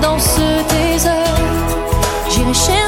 dans ce désert. J'irai chercher.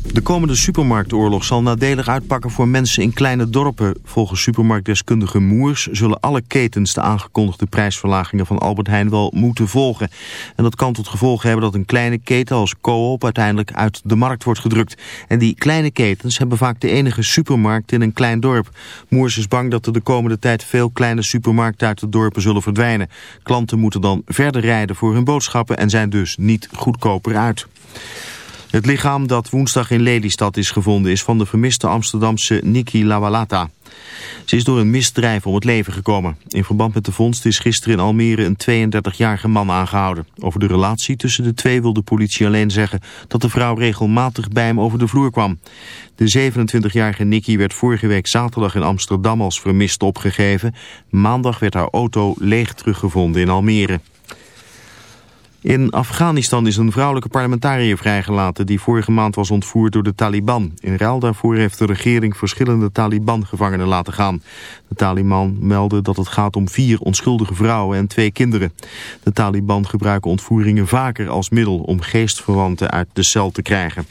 De komende supermarktoorlog zal nadelig uitpakken voor mensen in kleine dorpen. Volgens supermarktdeskundige Moers zullen alle ketens de aangekondigde prijsverlagingen van Albert Heijn wel moeten volgen. En dat kan tot gevolg hebben dat een kleine keten als Coop uiteindelijk uit de markt wordt gedrukt. En die kleine ketens hebben vaak de enige supermarkt in een klein dorp. Moers is bang dat er de komende tijd veel kleine supermarkten uit de dorpen zullen verdwijnen. Klanten moeten dan verder rijden voor hun boodschappen en zijn dus niet goedkoper uit. Het lichaam dat woensdag in Lelystad is gevonden is van de vermiste Amsterdamse Niki Lawalata. Ze is door een misdrijf om het leven gekomen. In verband met de vondst is gisteren in Almere een 32-jarige man aangehouden. Over de relatie tussen de twee wil de politie alleen zeggen dat de vrouw regelmatig bij hem over de vloer kwam. De 27-jarige Nicky werd vorige week zaterdag in Amsterdam als vermist opgegeven. Maandag werd haar auto leeg teruggevonden in Almere. In Afghanistan is een vrouwelijke parlementariër vrijgelaten... die vorige maand was ontvoerd door de Taliban. In ruil daarvoor heeft de regering verschillende Taliban-gevangenen laten gaan. De Taliban meldde dat het gaat om vier onschuldige vrouwen en twee kinderen. De Taliban gebruiken ontvoeringen vaker als middel... om geestverwanten uit de cel te krijgen.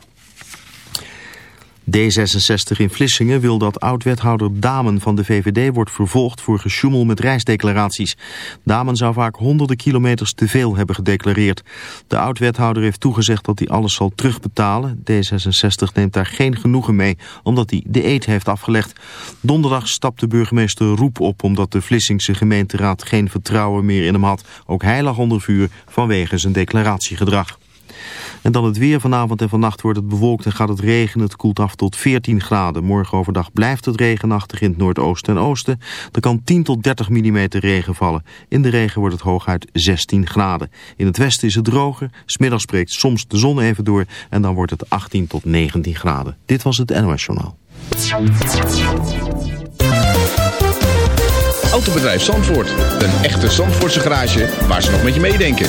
D66 in Vlissingen wil dat oud-wethouder Damen van de VVD wordt vervolgd voor gesjoemel met reisdeclaraties. Damen zou vaak honderden kilometers te veel hebben gedeclareerd. De oud-wethouder heeft toegezegd dat hij alles zal terugbetalen. D66 neemt daar geen genoegen mee, omdat hij de eet heeft afgelegd. Donderdag stapte burgemeester Roep op omdat de Vlissingse gemeenteraad geen vertrouwen meer in hem had. Ook hij lag onder vuur vanwege zijn declaratiegedrag. En dan het weer. Vanavond en vannacht wordt het bewolkt en gaat het regenen. Het koelt af tot 14 graden. Morgen overdag blijft het regenachtig in het noordoosten en oosten. Er kan 10 tot 30 mm regen vallen. In de regen wordt het hooguit 16 graden. In het westen is het droger. Smiddags spreekt soms de zon even door. En dan wordt het 18 tot 19 graden. Dit was het NOS Journaal. Autobedrijf Zandvoort. Een echte Zandvoortse garage waar ze nog met je meedenken.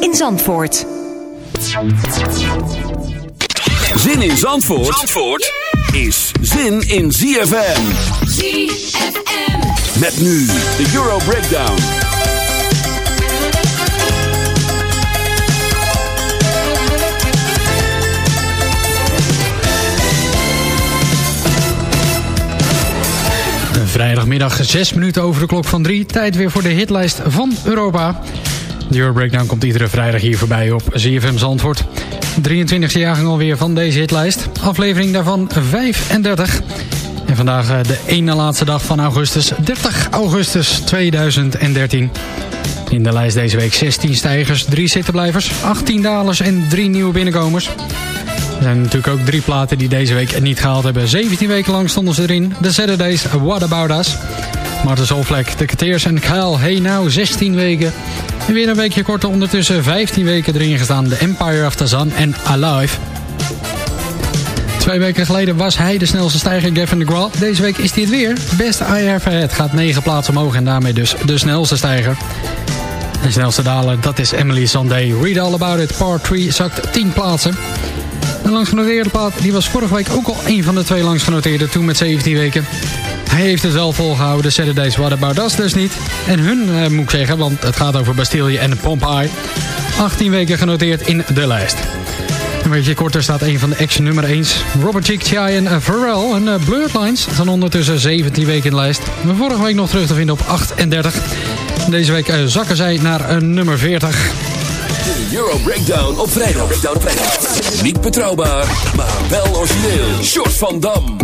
in Zandvoort. Zin in Zandvoort, Zandvoort is zin in ZFM. ZFM. Met nu de Euro Breakdown. Vrijdagmiddag, 6 minuten over de klok van 3. Tijd weer voor de hitlijst van Europa. De Euro Breakdown komt iedere vrijdag hier voorbij op ZFM Zandvoort. 23e jaargang alweer van deze hitlijst. Aflevering daarvan 35. En vandaag eh, de ene laatste dag van augustus, 30 augustus 2013. In de lijst deze week 16 stijgers, 3 zittenblijvers, 18 dalers en 3 nieuwe binnenkomers. Er zijn natuurlijk ook drie platen die deze week niet gehaald hebben. 17 weken lang stonden ze erin. The Saturdays, What About Us. Martin de Kateers en Kyle Hey Now, 16 weken. Weer een weekje korter ondertussen 15 weken erin gestaan. The Empire of the Sun en Alive. Twee weken geleden was hij de snelste stijger, Gavin DeGraw. Deze week is hij het weer. Best I Ever Had gaat 9 plaatsen omhoog en daarmee dus de snelste stijger. De snelste daler, dat is Emily Sandé. Read All About It, Part 3, zakt 10 plaatsen. De langsgenoteerde plaat die was vorige week ook al een van de twee langsgenoteerde, toen met 17 weken. Hij heeft het wel volgehouden, de Saturdays What About Us dus niet. En hun eh, moet ik zeggen, want het gaat over Bastille en Pompeii. 18 weken genoteerd in de lijst. Een beetje korter staat een van de action nummer 1. Robert Chick, Chai en Pharrell en uh, Blurred Lines staan ondertussen 17 weken in de lijst. Vorige week nog terug te vinden op 38. Deze week uh, zakken zij naar uh, nummer 40. De Euro Breakdown op vrijdag. Niet betrouwbaar, maar wel origineel. Short van Dam.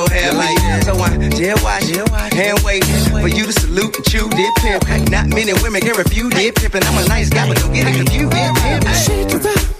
Your hair like. So I jail watch, hand wait for you to salute and chew dip pimp. Not many women can refuse dip and I'm a nice guy, but don't get it confused. Dip pimp.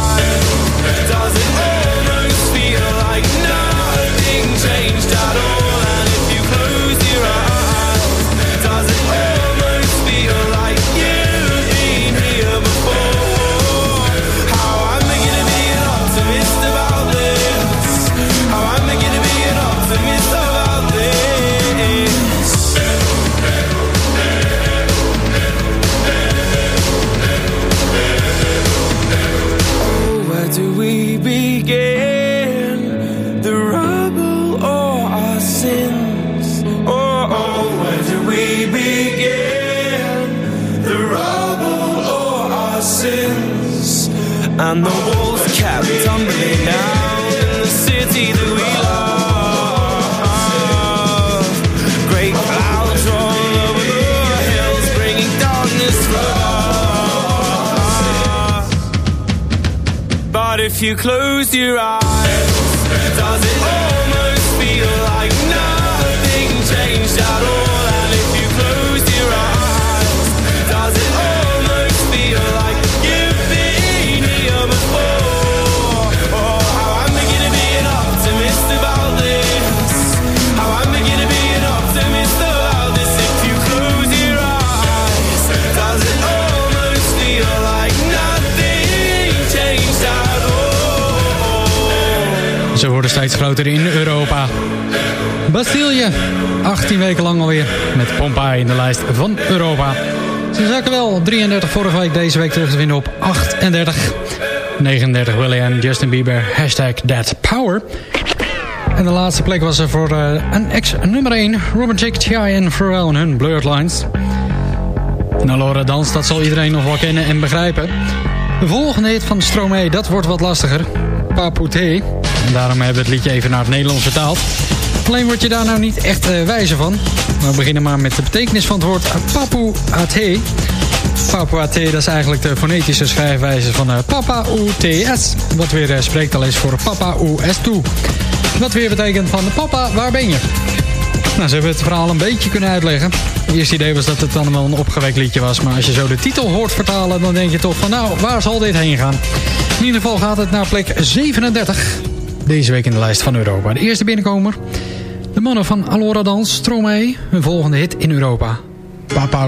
And the walls kept tumbling down in the city that we love. Great clouds roll over the hills, bringing darkness above. But if you close your eyes, steeds groter in Europa. Bastille, 18 weken lang alweer. Met Pompeii in de lijst van Europa. Ze zakken wel 33 vorige week, deze week terug te vinden op 38. 39 William Justin Bieber, hashtag That Power. En de laatste plek was er voor eh, een ex-nummer 1, Robin Chick, T.I. en Pharrell en hun Blurred Lines. Nou, Laura Dans, dat zal iedereen nog wel kennen en begrijpen. De volgende hit van Stromae, dat wordt wat lastiger. Papouté. Daarom hebben we het liedje even naar het Nederlands vertaald. Alleen word je daar nou niet echt eh, wijzer van. We beginnen maar met de betekenis van het woord Papouaté. Papouaté, dat is eigenlijk de fonetische schrijfwijze van uh, Papa UTS. Wat weer uh, spreektaal is voor Papa US2. Wat weer betekent van papa, waar ben je? Nou, ze hebben het verhaal een beetje kunnen uitleggen. Het eerste idee was dat het dan wel een opgewekt liedje was. Maar als je zo de titel hoort vertalen, dan denk je toch van... nou, waar zal dit heen gaan? In ieder geval gaat het naar plek 37. Deze week in de lijst van Europa. De eerste binnenkomer. De mannen van Alora Dans, Stromae. Hun volgende hit in Europa. Papa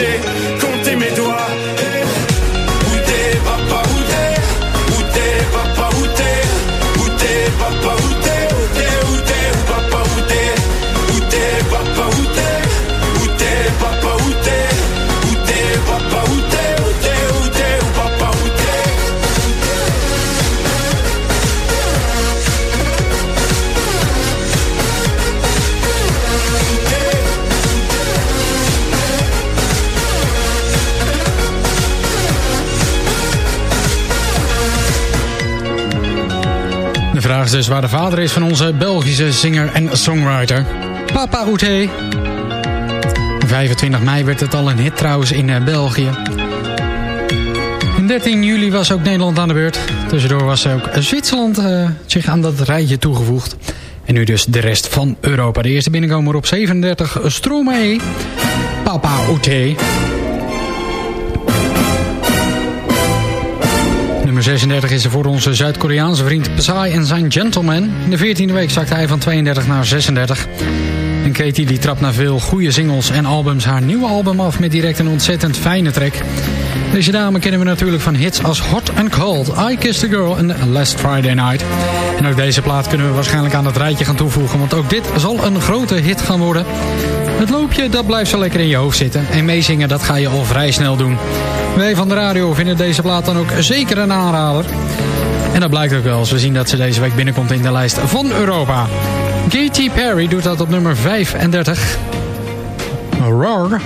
music Dus waar de vader is van onze Belgische zinger en songwriter. Papa Oete. 25 mei werd het al een hit trouwens in eh, België. En 13 juli was ook Nederland aan de beurt. Tussendoor was ook Zwitserland eh, zich aan dat rijtje toegevoegd. En nu dus de rest van Europa. De eerste binnenkomer op 37, Stromae. Papa Oete. 36 is er voor onze Zuid-Koreaanse vriend Psy en zijn Gentleman. In de 14e week zakte hij van 32 naar 36. En Katie die trapt na veel goede singles en albums haar nieuwe album af met direct een ontzettend fijne track. Deze dame kennen we natuurlijk van hits als Hot and Cold, I Kissed a Girl en Last Friday Night. En ook deze plaat kunnen we waarschijnlijk aan het rijtje gaan toevoegen, want ook dit zal een grote hit gaan worden. Het loopje, dat blijft zo lekker in je hoofd zitten. En meezingen, dat ga je al vrij snel doen. Wij van de radio vinden deze plaat dan ook zeker een aanrader. En dat blijkt ook wel als we zien dat ze deze week binnenkomt in de lijst van Europa. Katy Perry doet dat op nummer 35. Roar.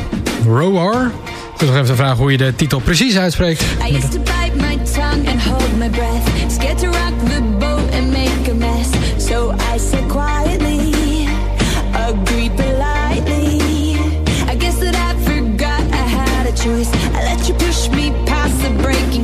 Roar. Ik wil nog even vragen hoe je de titel precies uitspreekt. I used to bite my tongue and hold my breath. Scared to rock the boat and make a mess. So I said quietly, agreed politely. I guess that I forgot I had a choice. Breaking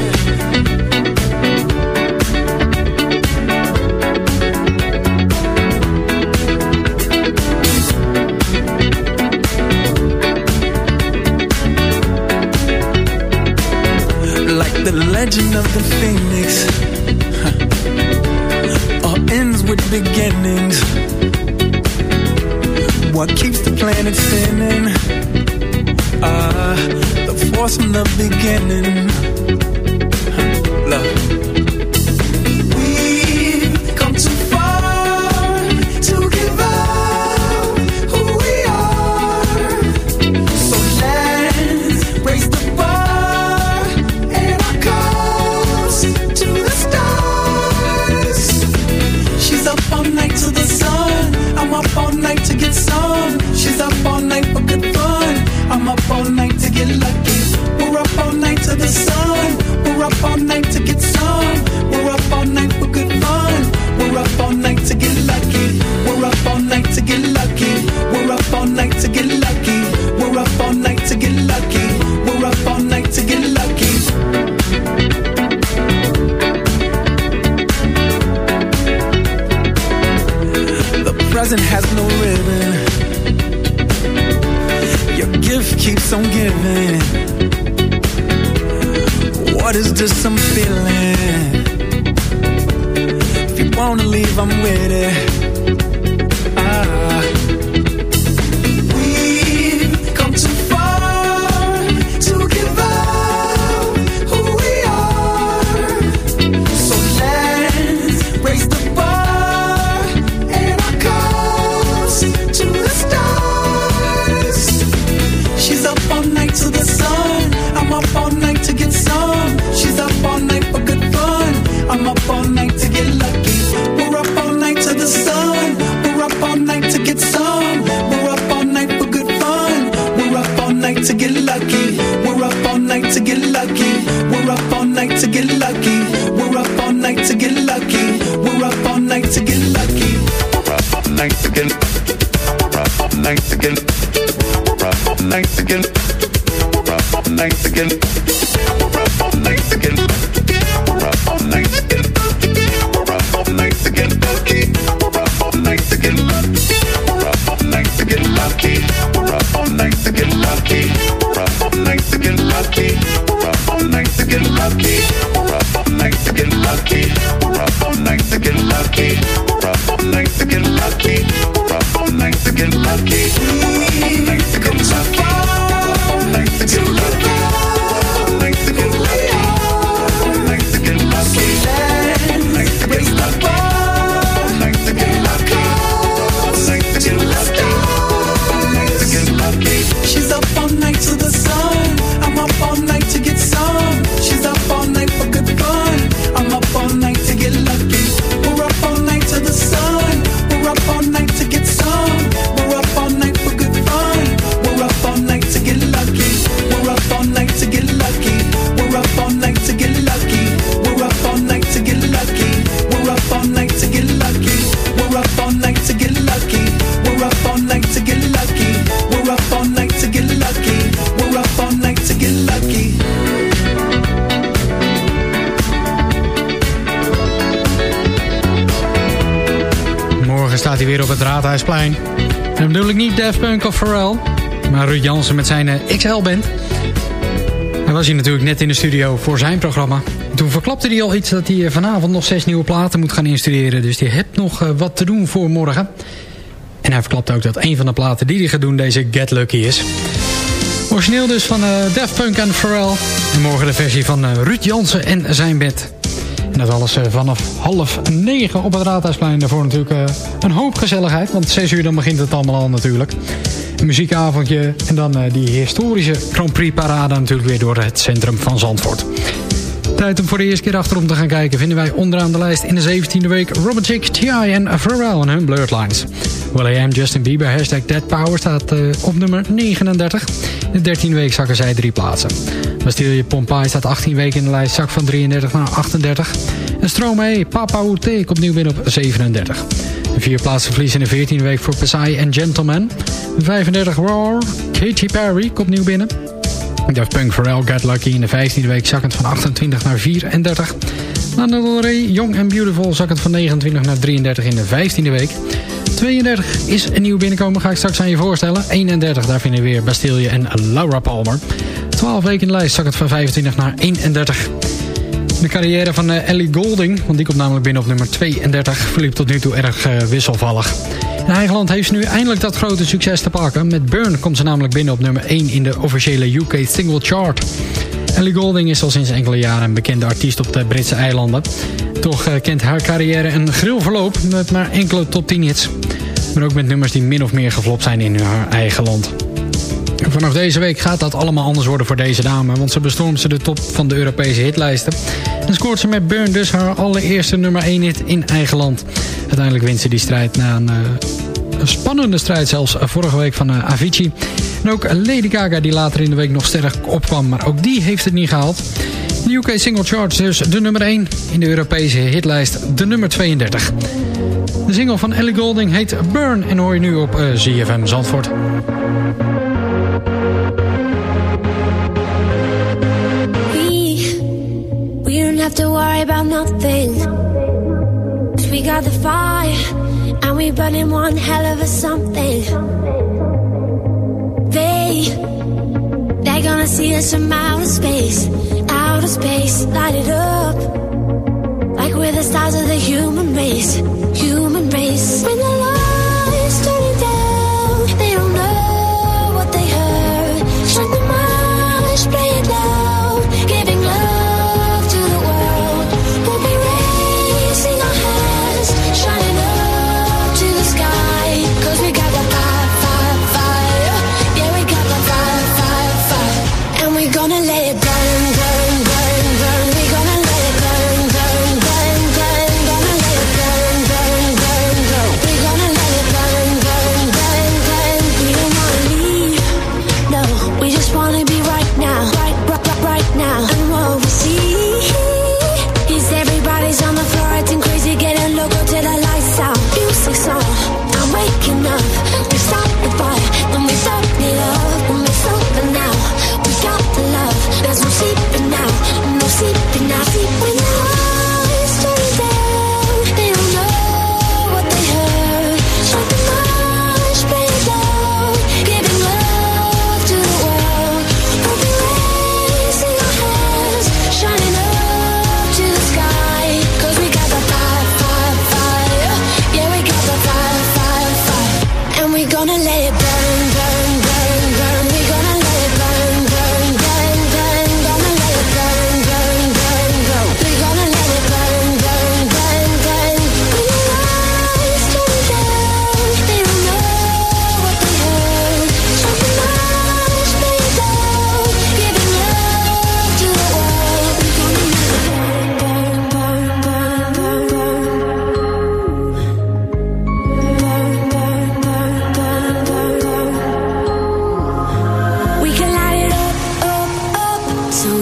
Of Pharrell. Maar Ruud Jansen met zijn eh, XL-band. Hij was hier natuurlijk net in de studio voor zijn programma. Toen verklapte hij al iets dat hij eh, vanavond nog zes nieuwe platen moet gaan instuderen. Dus hij hebt nog eh, wat te doen voor morgen. En hij verklapte ook dat een van de platen die hij gaat doen deze Get Lucky is. Origineel dus van Def Daft Punk en Pharrell. En morgen de versie van Ruud Jansen en zijn bed. En dat alles vanaf half negen op het Raadhuisplein. ervoor natuurlijk eh, een hoop gezelligheid, want zes uur dan begint het allemaal al natuurlijk. Muziekavondje en dan eh, die historische Grand Prix parade natuurlijk weer door het centrum van Zandvoort. Tijd om voor de eerste keer achterom te gaan kijken... vinden wij onderaan de lijst in de 17e week... Robotic T.I. en Pharrell en hun Blurred Lines. Well I am Justin Bieber, hashtag Dead Power staat eh, op nummer 39. In 13 weken zakken zij drie plaatsen. Bastille Pompai staat 18 weken in de lijst, zak van 33 naar 38. En Stromae, Papa Oute komt nieuw binnen op 37. Vier plaatsen verlies in de 14e week voor Psy en Gentleman. 35 Roar, Katy Perry komt nieuw binnen. Daft Punk Pharrell Get Lucky in de 15e week zakkend van 28 naar 34. Lana Del Rey Young and Beautiful zakkend van 29 naar 33 in de 15e week. 32 is een nieuw binnenkomen, ga ik straks aan je voorstellen. 31, daar vinden we weer Bastille en Laura Palmer. 12 weken in de lijst zakkend van 25 naar 31. De carrière van eh, Ellie Golding, want die komt namelijk binnen op nummer 32, verliep tot nu toe erg uh, wisselvallig. In eigen land heeft ze nu eindelijk dat grote succes te pakken. Met Burn komt ze namelijk binnen op nummer 1 in de officiële UK Single Chart. Ellie Golding is al sinds enkele jaren een bekende artiest op de Britse eilanden. Toch uh, kent haar carrière een gril verloop met maar enkele top 10 hits. Maar ook met nummers die min of meer geflopt zijn in haar eigen land. Vanaf deze week gaat dat allemaal anders worden voor deze dame. Want ze bestormt ze de top van de Europese hitlijsten. En scoort ze met Burn dus haar allereerste nummer 1 hit in eigen land. Uiteindelijk wint ze die strijd na een, uh, een spannende strijd zelfs uh, vorige week van uh, Avicii. En ook Lady Gaga die later in de week nog sterk opkwam. Maar ook die heeft het niet gehaald. De UK Single Charts dus de nummer 1. In de Europese hitlijst de nummer 32. De single van Ellie Golding heet Burn en hoor je nu op ZFM Zandvoort. have to worry about nothing. We got the fire, and we burning one hell of a something. Gonna see us from outer space, outer space, light it up. Like we're the stars of the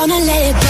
Gonna let it burn,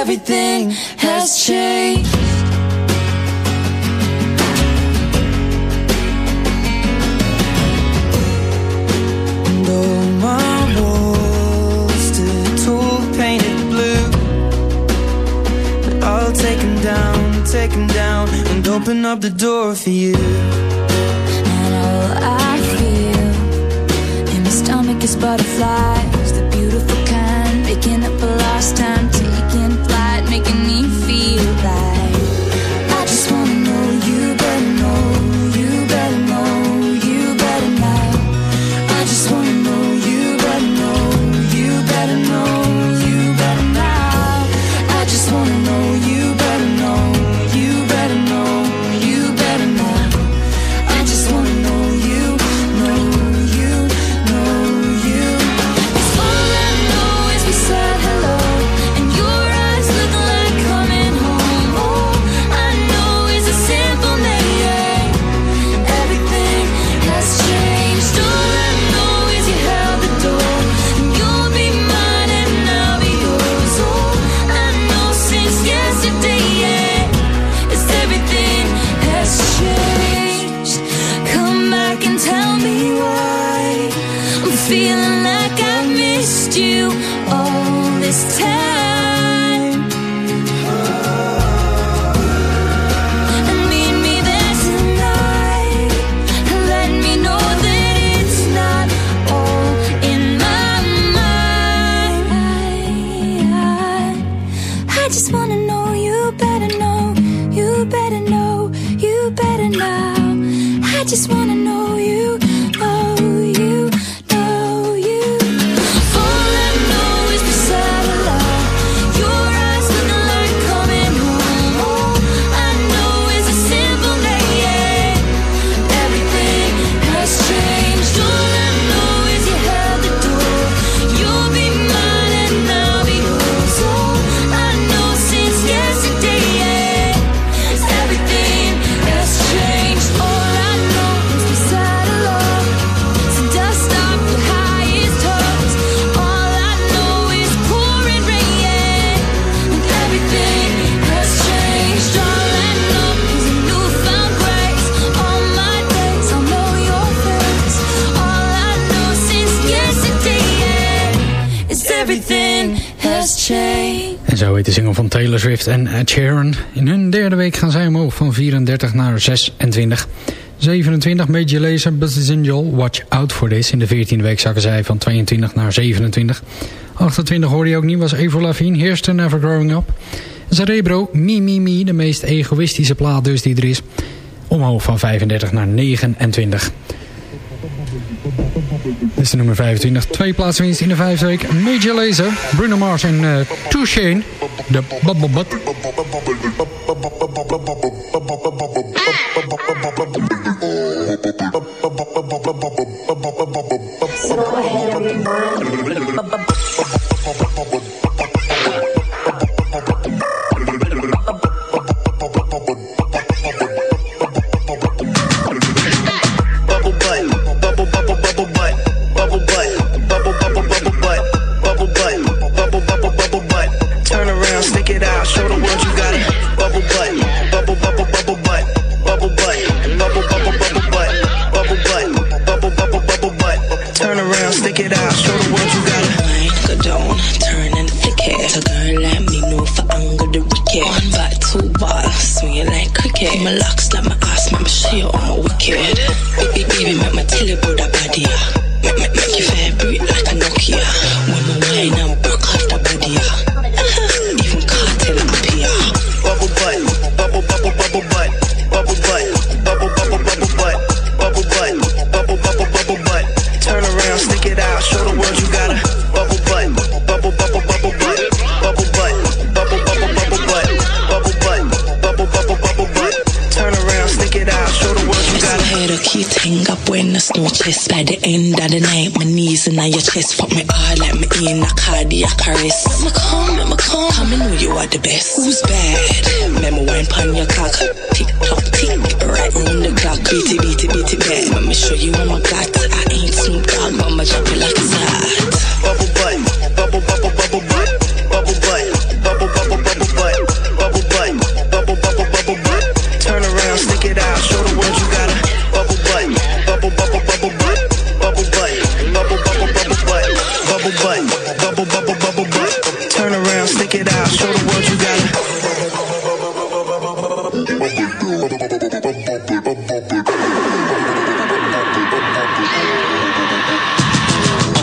everything has changed. And my walls tall, painted blue, down, taken down, and open up the door for you. Swift en Ed Sheeran. In hun derde week gaan zij omhoog van 34 naar 26. 27 Major Lazer, Business Angel, Watch Out For This. In de 14e week zakken zij van 22 naar 27. 28 hoorde je ook niet, was Avril Lavigne, Here's to Never Growing Up. Cerebro, Me Me Me, de meest egoïstische plaat dus die er is. Omhoog van 35 naar 29. Dit is de nummer 25. Twee plaatsen winst in de vijfde week. Major Lazer, Bruno Mars en uh. De. Chest Fuck me hard like me in a cardiac arrest Let me come, let me come. Come and know you are the best. Who's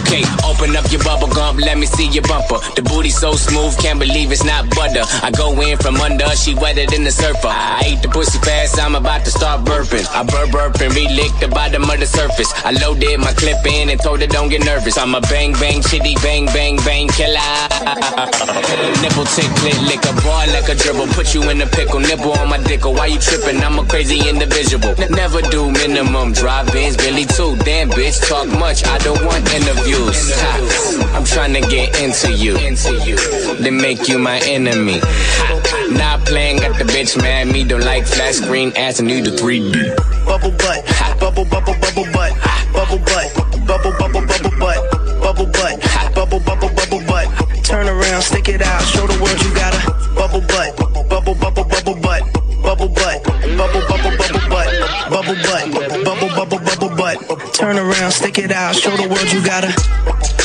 Okay, open up your bubble gum, let me see your bumper. The booty so smooth, can't believe it's not butter. I go in from under, she wetter than the surfer. I ate the pussy fast, I'm about to start burping. I burp burp and re-lick the bottom of the surface. I loaded my clip in and told her don't get nervous. I'm a bang bang chitty bang bang bang killer. Nipple tick click lick a ball like a dribble. Put you in a pickle, nipple on my dick. Why you tripping? I'm a crazy individual. N- never do minimum drive-ins, Billy too. Damn bitch, talk much. I don't want interviews. I'm trying to get into you, then make you my enemy. Not playing, got the bitch mad. Me don't like flat screen ass and need the 3D. bubble butt, bubble bubble bubble butt, bubble butt, bubble bubble bubble butt, bubble butt, bubble bubble bubble butt. Turn around, stick it out, show the world you got a bubble butt, bubble bubble bubble butt, bubble butt, bubble bubble bubble butt, bubble butt, bubble bubble bubble butt. Turn around, stick it out, show the world you got a.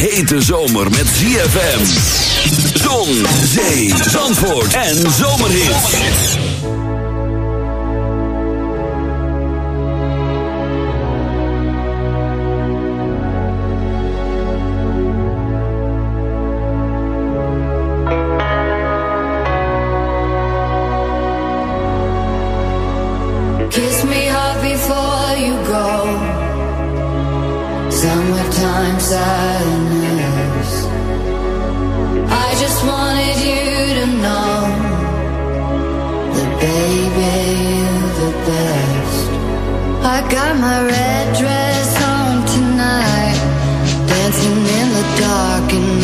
hete zomer met ZFM. Zon, zee, zandvoort en zomerhits. Kiss me hard before you go. Summertime sadness. Got my red dress on tonight, dancing in the dark and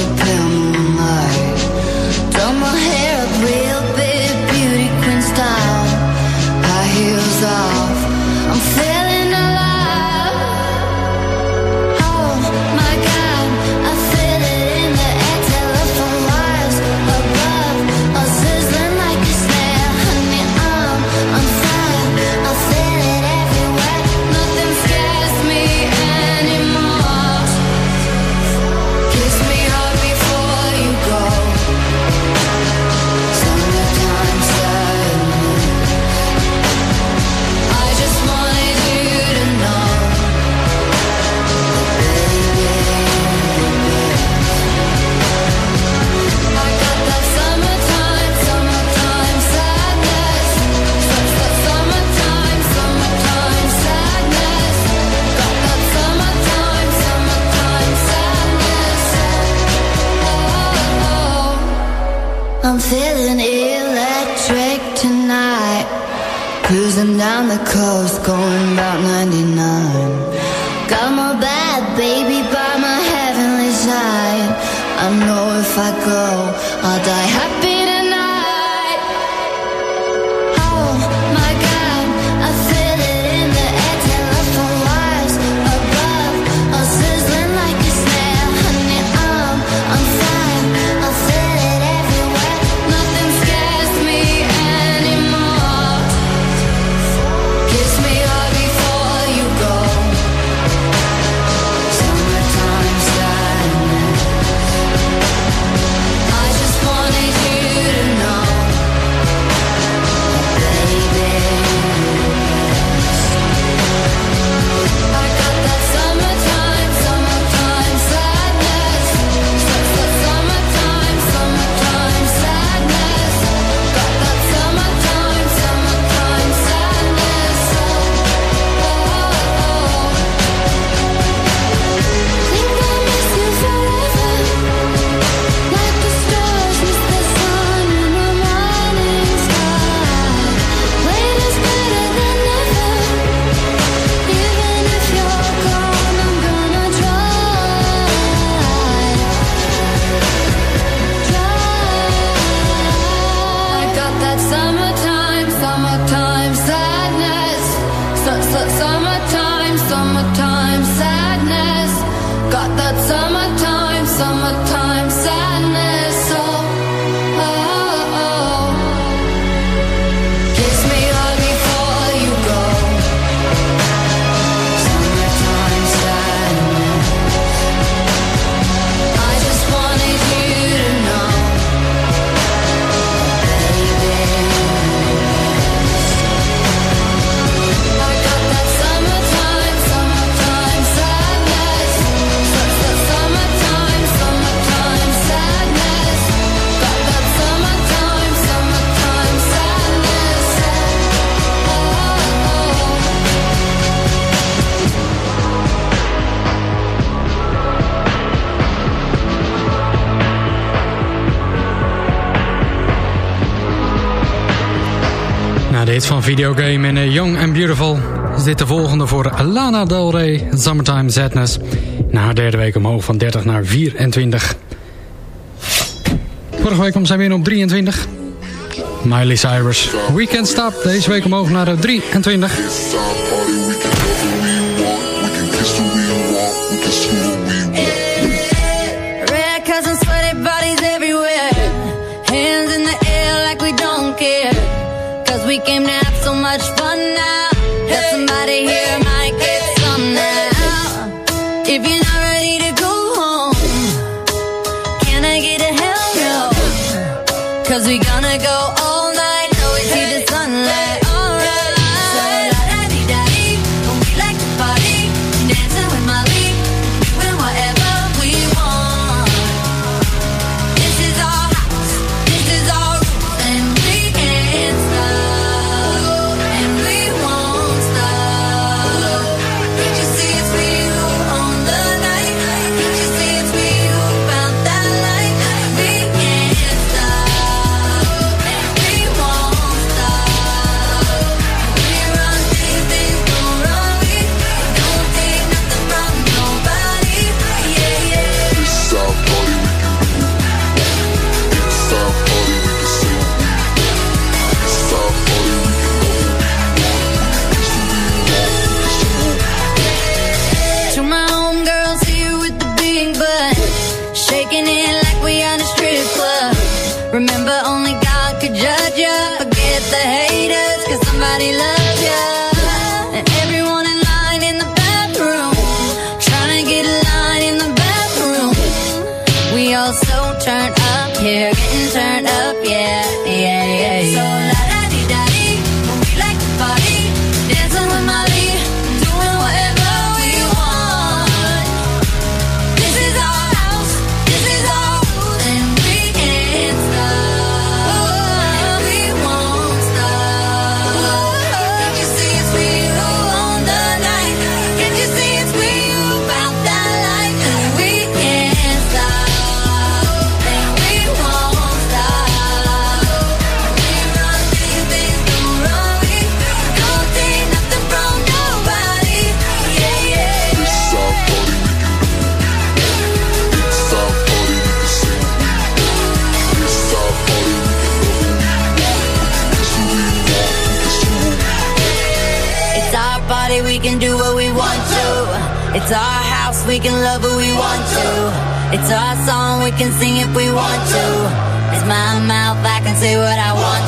down the coast, going about 99. Got my bad baby by my heavenly side. I know if I go. de van videogame en eh, Young and Beautiful is dit de volgende voor Lana Del Rey, Summertime Sadness. Na haar derde week omhoog van 30 naar 24. Vorige week kwam zij weer op 23. Miley Cyrus, Weekend Stop, deze week omhoog naar eh, 23. became now It's our song, we can sing if we want to. It's my mouth, I can say what I want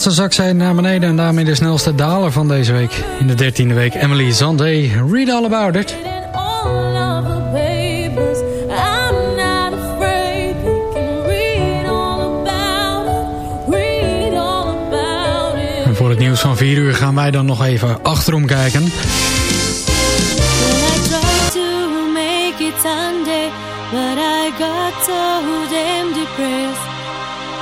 10 plaatsen zak zij naar beneden en daarmee de snelste daler van deze week. In de 13e week Emily Zandé. Read all about it. En voor het nieuws van 4 uur gaan wij dan nog even achterom kijken.